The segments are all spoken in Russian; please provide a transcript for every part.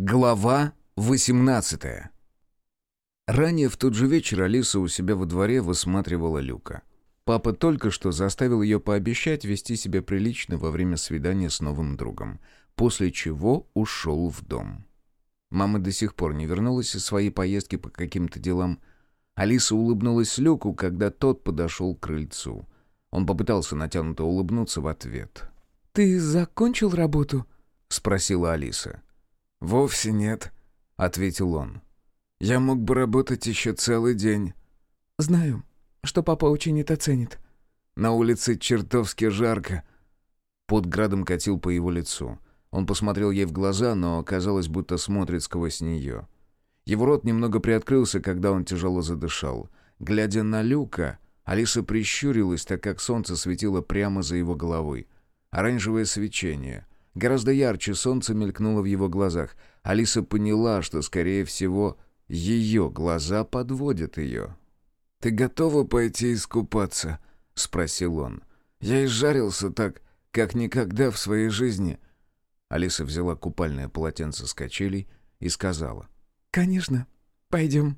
Глава 18 Ранее в тот же вечер Алиса у себя во дворе высматривала Люка. Папа только что заставил ее пообещать вести себя прилично во время свидания с новым другом, после чего ушел в дом. Мама до сих пор не вернулась из своей поездки по каким-то делам. Алиса улыбнулась Люку, когда тот подошел к крыльцу. Он попытался натянуто улыбнуться в ответ. «Ты закончил работу?» — спросила Алиса. «Вовсе нет», — ответил он. «Я мог бы работать еще целый день». «Знаю, что папа очень это ценит». «На улице чертовски жарко». Под градом катил по его лицу. Он посмотрел ей в глаза, но казалось, будто смотрит сквозь нее. Его рот немного приоткрылся, когда он тяжело задышал. Глядя на Люка, Алиса прищурилась, так как солнце светило прямо за его головой. Оранжевое свечение — Гораздо ярче солнце мелькнуло в его глазах. Алиса поняла, что, скорее всего, ее глаза подводят ее. «Ты готова пойти искупаться?» — спросил он. «Я изжарился так, как никогда в своей жизни». Алиса взяла купальное полотенце с качелей и сказала. «Конечно. Пойдем».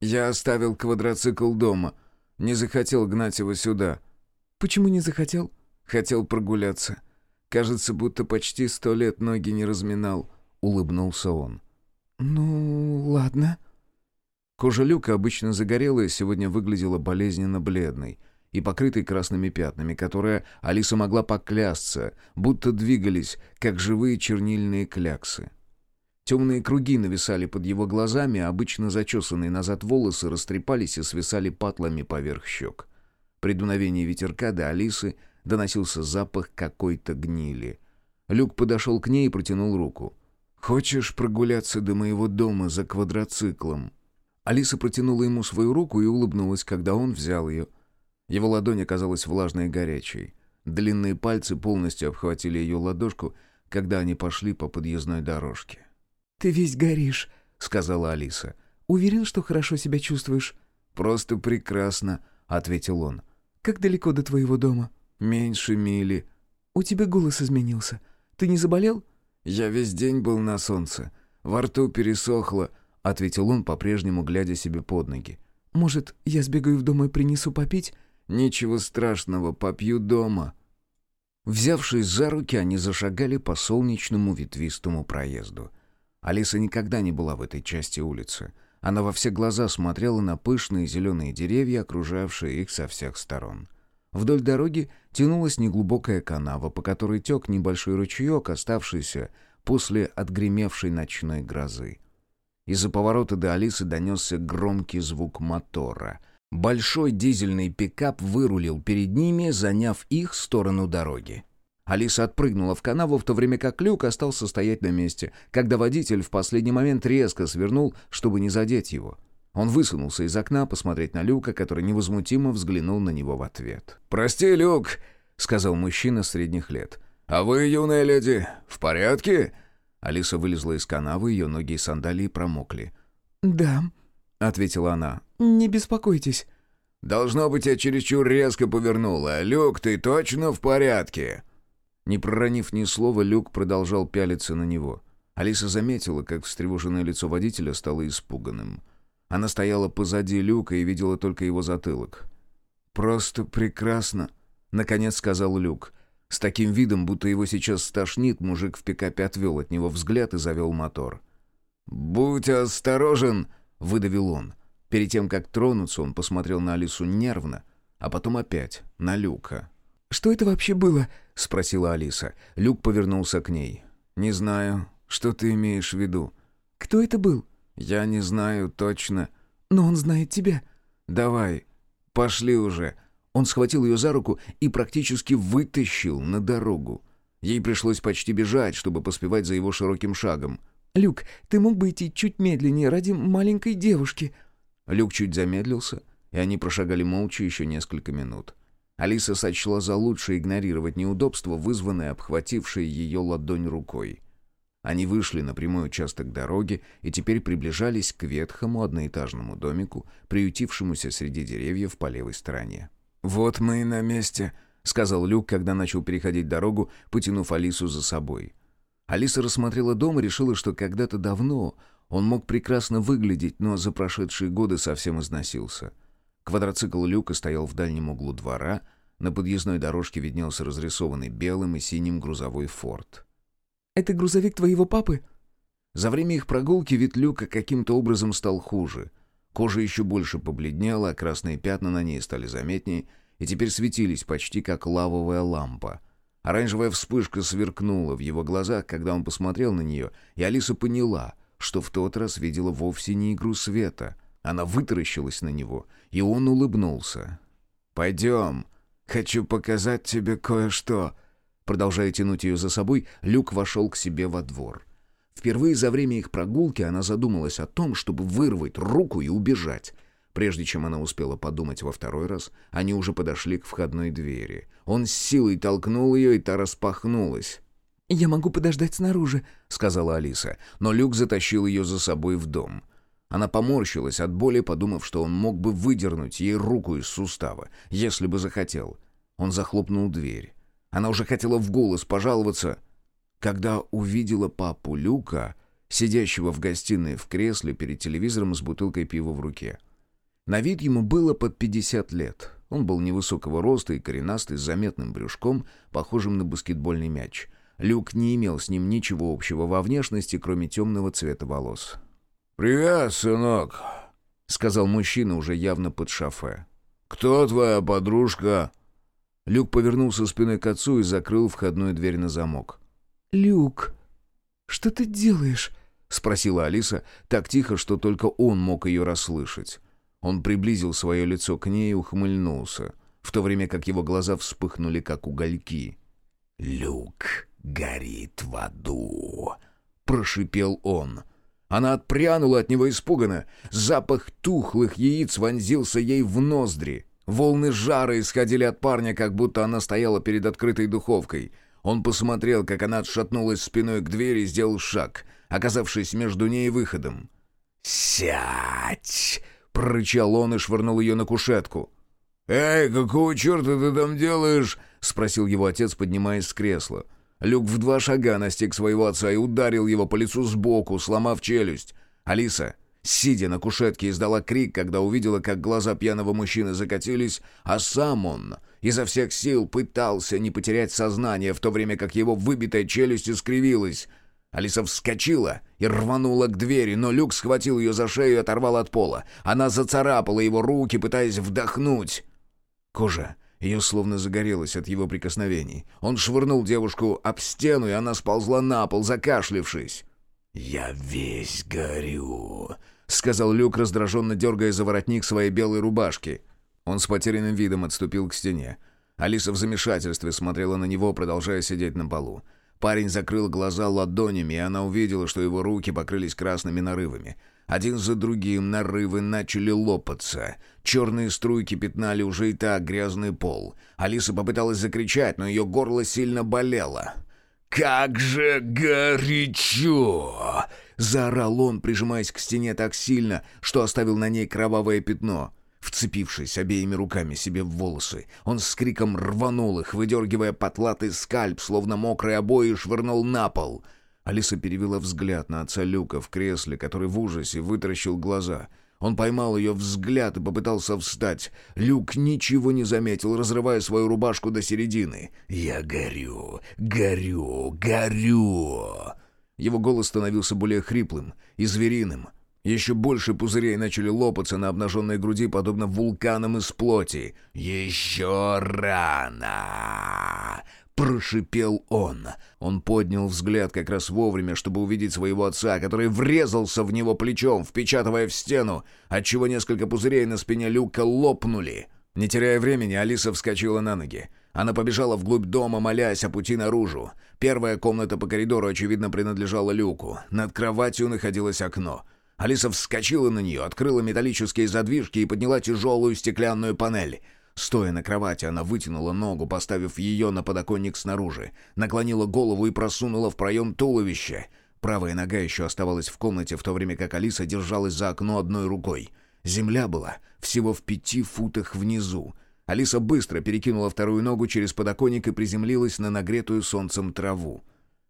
«Я оставил квадроцикл дома. Не захотел гнать его сюда». «Почему не захотел?» «Хотел прогуляться. Кажется, будто почти сто лет ноги не разминал», — улыбнулся он. «Ну, ладно». Кожа Люка, обычно загорелая, сегодня выглядела болезненно бледной и покрытой красными пятнами, которые Алиса могла поклясться, будто двигались, как живые чернильные кляксы. Темные круги нависали под его глазами, а обычно зачесанные назад волосы растрепались и свисали патлами поверх щек. При дуновении ветерка до Алисы — доносился запах какой-то гнили. Люк подошел к ней и протянул руку. «Хочешь прогуляться до моего дома за квадроциклом?» Алиса протянула ему свою руку и улыбнулась, когда он взял ее. Его ладонь оказалась влажной и горячей. Длинные пальцы полностью обхватили ее ладошку, когда они пошли по подъездной дорожке. «Ты весь горишь», — сказала Алиса. «Уверен, что хорошо себя чувствуешь?» «Просто прекрасно», — ответил он. «Как далеко до твоего дома?» «Меньше мили». «У тебя голос изменился. Ты не заболел?» «Я весь день был на солнце. Во рту пересохло», — ответил он, по-прежнему глядя себе под ноги. «Может, я сбегаю в дом и принесу попить?» «Ничего страшного, попью дома». Взявшись за руки, они зашагали по солнечному ветвистому проезду. Алиса никогда не была в этой части улицы. Она во все глаза смотрела на пышные зеленые деревья, окружавшие их со всех сторон. Вдоль дороги тянулась неглубокая канава, по которой тек небольшой ручеек, оставшийся после отгремевшей ночной грозы. Из-за поворота до Алисы донесся громкий звук мотора. Большой дизельный пикап вырулил перед ними, заняв их сторону дороги. Алиса отпрыгнула в канаву, в то время как Люк остался стоять на месте, когда водитель в последний момент резко свернул, чтобы не задеть его. Он высунулся из окна посмотреть на Люка, который невозмутимо взглянул на него в ответ. «Прости, Люк», — сказал мужчина средних лет. «А вы, юная леди, в порядке?» Алиса вылезла из канавы, ее ноги и сандалии промокли. «Да», — ответила она. «Не беспокойтесь». «Должно быть, я чересчур резко повернула. Люк, ты точно в порядке?» Не проронив ни слова, Люк продолжал пялиться на него. Алиса заметила, как встревоженное лицо водителя стало испуганным. Она стояла позади люка и видела только его затылок. «Просто прекрасно», — наконец сказал Люк. С таким видом, будто его сейчас стошнит, мужик в пикапе отвел от него взгляд и завел мотор. «Будь осторожен!» — выдавил он. Перед тем, как тронуться, он посмотрел на Алису нервно, а потом опять на Люка. «Что это вообще было?» — спросила Алиса. Люк повернулся к ней. «Не знаю. Что ты имеешь в виду?» «Кто это был?» «Я не знаю точно». «Но он знает тебя». «Давай, пошли уже». Он схватил ее за руку и практически вытащил на дорогу. Ей пришлось почти бежать, чтобы поспевать за его широким шагом. «Люк, ты мог бы идти чуть медленнее ради маленькой девушки». Люк чуть замедлился, и они прошагали молча еще несколько минут. Алиса сочла за лучшее игнорировать неудобство, вызванное обхватившей ее ладонь рукой. Они вышли на прямой участок дороги и теперь приближались к ветхому одноэтажному домику, приютившемуся среди деревьев по левой стороне. «Вот мы и на месте», — сказал Люк, когда начал переходить дорогу, потянув Алису за собой. Алиса рассмотрела дом и решила, что когда-то давно он мог прекрасно выглядеть, но за прошедшие годы совсем износился. Квадроцикл Люка стоял в дальнем углу двора, на подъездной дорожке виднелся разрисованный белым и синим грузовой форт. «Это грузовик твоего папы?» За время их прогулки вид каким-то образом стал хуже. Кожа еще больше побледнела, а красные пятна на ней стали заметнее и теперь светились почти как лавовая лампа — Оранжевая вспышка сверкнула в его глазах, когда он посмотрел на нее, и Алиса поняла, что в тот раз видела вовсе не игру света. Она вытаращилась на него, и он улыбнулся. «Пойдем, хочу показать тебе кое-что». Продолжая тянуть ее за собой, Люк вошел к себе во двор. Впервые за время их прогулки она задумалась о том, чтобы вырвать руку и убежать. Прежде чем она успела подумать во второй раз, они уже подошли к входной двери. Он с силой толкнул ее, и та распахнулась. «Я могу подождать снаружи», — сказала Алиса, но Люк затащил ее за собой в дом. Она поморщилась от боли, подумав, что он мог бы выдернуть ей руку из сустава, если бы захотел. Он захлопнул дверь. Она уже хотела в голос пожаловаться, когда увидела папу Люка, сидящего в гостиной в кресле перед телевизором с бутылкой пива в руке. На вид ему было под 50 лет. Он был невысокого роста и коренастый, с заметным брюшком, похожим на баскетбольный мяч. Люк не имел с ним ничего общего во внешности, кроме темного цвета волос. «Привет, сынок», — сказал мужчина уже явно под шофе. «Кто твоя подружка?» Люк повернулся спиной к отцу и закрыл входную дверь на замок. «Люк, что ты делаешь?» — спросила Алиса так тихо, что только он мог ее расслышать. Он приблизил свое лицо к ней и ухмыльнулся, в то время как его глаза вспыхнули, как угольки. «Люк горит в аду», — прошипел он. Она отпрянула от него испуганно. Запах тухлых яиц вонзился ей в ноздри. Волны жара исходили от парня, как будто она стояла перед открытой духовкой. Он посмотрел, как она отшатнулась спиной к двери и сделал шаг, оказавшись между ней и выходом. «Сядь!» — прорычал он и швырнул ее на кушетку. «Эй, какого черта ты там делаешь?» — спросил его отец, поднимаясь с кресла. Люк в два шага настиг своего отца и ударил его по лицу сбоку, сломав челюсть. Алиса, сидя на кушетке, издала крик, когда увидела, как глаза пьяного мужчины закатились, а сам он изо всех сил пытался не потерять сознание, в то время как его выбитая челюсть искривилась — Алиса вскочила и рванула к двери, но Люк схватил ее за шею и оторвал от пола. Она зацарапала его руки, пытаясь вдохнуть. Кожа ее словно загорелась от его прикосновений. Он швырнул девушку об стену, и она сползла на пол, закашлившись. «Я весь горю», — сказал Люк, раздраженно дергая за воротник своей белой рубашки. Он с потерянным видом отступил к стене. Алиса в замешательстве смотрела на него, продолжая сидеть на полу. Парень закрыл глаза ладонями, и она увидела, что его руки покрылись красными нарывами. Один за другим нарывы начали лопаться. Черные струйки пятнали уже и так грязный пол. Алиса попыталась закричать, но ее горло сильно болело. «Как же горячо!» Заорал он, прижимаясь к стене так сильно, что оставил на ней кровавое пятно. Вцепившись обеими руками себе в волосы, он с криком рванул их, выдергивая потлатый скальп, словно мокрые обои, швырнул на пол. Алиса перевела взгляд на отца Люка в кресле, который в ужасе вытаращил глаза. Он поймал ее взгляд и попытался встать. Люк ничего не заметил, разрывая свою рубашку до середины. «Я горю, горю, горю!» Его голос становился более хриплым и звериным. Еще больше пузырей начали лопаться на обнаженной груди, подобно вулканам из плоти. «Еще рано!» Прошипел он. Он поднял взгляд как раз вовремя, чтобы увидеть своего отца, который врезался в него плечом, впечатывая в стену, отчего несколько пузырей на спине Люка лопнули. Не теряя времени, Алиса вскочила на ноги. Она побежала вглубь дома, молясь о пути наружу. Первая комната по коридору, очевидно, принадлежала Люку. Над кроватью находилось окно. Алиса вскочила на нее, открыла металлические задвижки и подняла тяжелую стеклянную панель. Стоя на кровати, она вытянула ногу, поставив ее на подоконник снаружи, наклонила голову и просунула в проем туловище. Правая нога еще оставалась в комнате, в то время как Алиса держалась за окно одной рукой. Земля была всего в пяти футах внизу. Алиса быстро перекинула вторую ногу через подоконник и приземлилась на нагретую солнцем траву.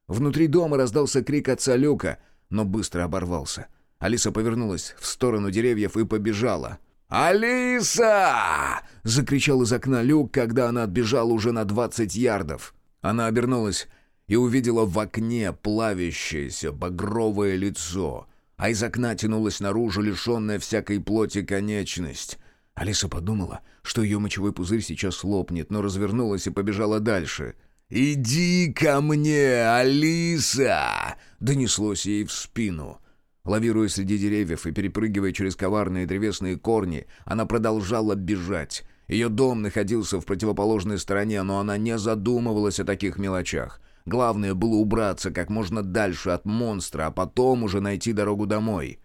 Внутри дома раздался крик отца Люка, но быстро оборвался. Алиса повернулась в сторону деревьев и побежала. «Алиса!» — закричал из окна Люк, когда она отбежала уже на двадцать ярдов. Она обернулась и увидела в окне плавящееся багровое лицо, а из окна тянулась наружу лишенная всякой плоти конечность. Алиса подумала, что ее мочевой пузырь сейчас лопнет, но развернулась и побежала дальше. «Иди ко мне, Алиса!» — донеслось ей в спину. Лавируя среди деревьев и перепрыгивая через коварные древесные корни, она продолжала бежать. Ее дом находился в противоположной стороне, но она не задумывалась о таких мелочах. Главное было убраться как можно дальше от монстра, а потом уже найти дорогу домой.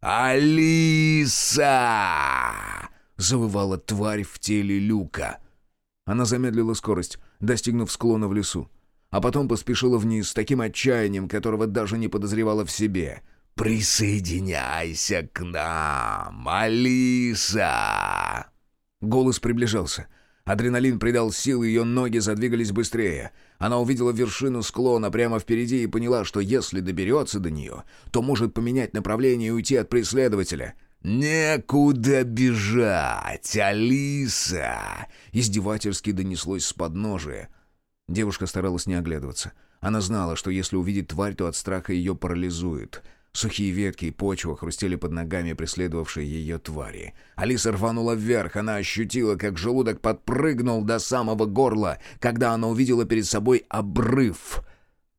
«Алиса!» — завывала тварь в теле Люка. Она замедлила скорость, достигнув склона в лесу. А потом поспешила вниз с таким отчаянием, которого даже не подозревала в себе. «Присоединяйся к нам, Алиса!» Голос приближался. Адреналин придал сил, ее ноги задвигались быстрее. Она увидела вершину склона прямо впереди и поняла, что если доберется до нее, то может поменять направление и уйти от преследователя. «Некуда бежать, Алиса!» Издевательски донеслось с подножия. Девушка старалась не оглядываться. Она знала, что если увидит тварь, то от страха ее парализует — Сухие ветки и почва хрустели под ногами преследовавшей ее твари. Алиса рванула вверх, она ощутила, как желудок подпрыгнул до самого горла, когда она увидела перед собой обрыв.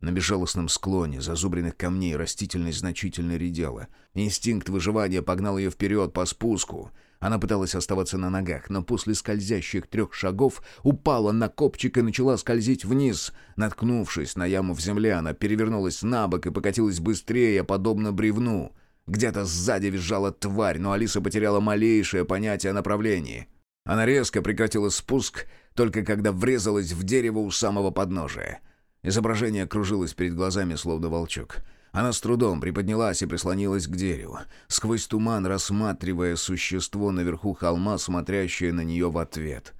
На безжалостном склоне зазубренных камней растительность значительно редела. Инстинкт выживания погнал ее вперед по спуску — она пыталась оставаться на ногах, но после скользящих трех шагов упала на копчик и начала скользить вниз. Наткнувшись на яму в земле, она перевернулась на бок и покатилась быстрее, подобно бревну. Где-то сзади визжала тварь, но Алиса потеряла малейшее понятие о направлении. Она резко прекратила спуск, только когда врезалась в дерево у самого подножия. Изображение кружилось перед глазами, словно волчок. Она с трудом приподнялась и прислонилась к дереву, сквозь туман рассматривая существо наверху холма, смотрящее на нее в ответ.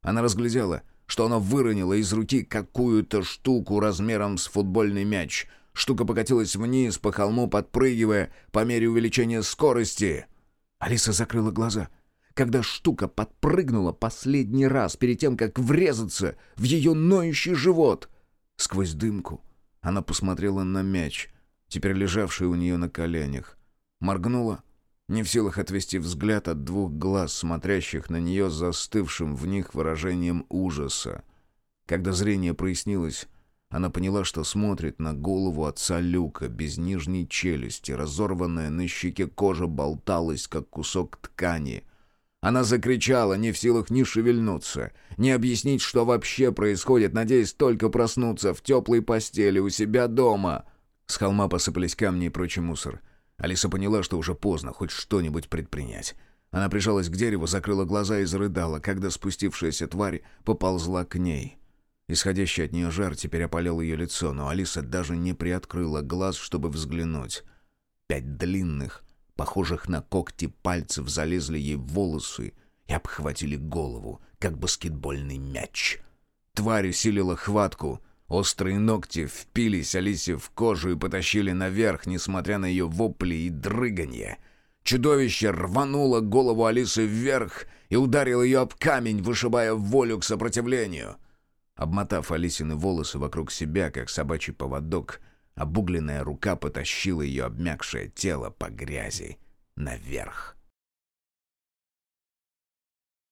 Она разглядела, что она выронила из руки какую-то штуку размером с футбольный мяч. Штука покатилась вниз по холму, подпрыгивая по мере увеличения скорости. Алиса закрыла глаза. Когда штука подпрыгнула последний раз перед тем, как врезаться в ее ноющий живот. Сквозь дымку она посмотрела на мяч — теперь лежавший у нее на коленях. Моргнула, не в силах отвести взгляд от двух глаз, смотрящих на нее застывшим в них выражением ужаса. Когда зрение прояснилось, она поняла, что смотрит на голову отца Люка, без нижней челюсти, разорванная на щеке кожа болталась, как кусок ткани. Она закричала, не в силах ни шевельнуться, ни объяснить, что вообще происходит, надеясь только проснуться в теплой постели у себя дома — с холма посыпались камни и прочий мусор. Алиса поняла, что уже поздно хоть что-нибудь предпринять. Она прижалась к дереву, закрыла глаза и зарыдала, когда спустившаяся тварь поползла к ней. Исходящий от нее жар теперь опалил ее лицо, но Алиса даже не приоткрыла глаз, чтобы взглянуть. Пять длинных, похожих на когти пальцев, залезли ей в волосы и обхватили голову, как баскетбольный мяч. Тварь усилила хватку — Острые ногти впились Алисе в кожу и потащили наверх, несмотря на ее вопли и дрыганье. Чудовище рвануло голову Алисы вверх и ударило ее об камень, вышибая волю к сопротивлению. Обмотав Алисины волосы вокруг себя, как собачий поводок, обугленная рука потащила ее обмякшее тело по грязи наверх.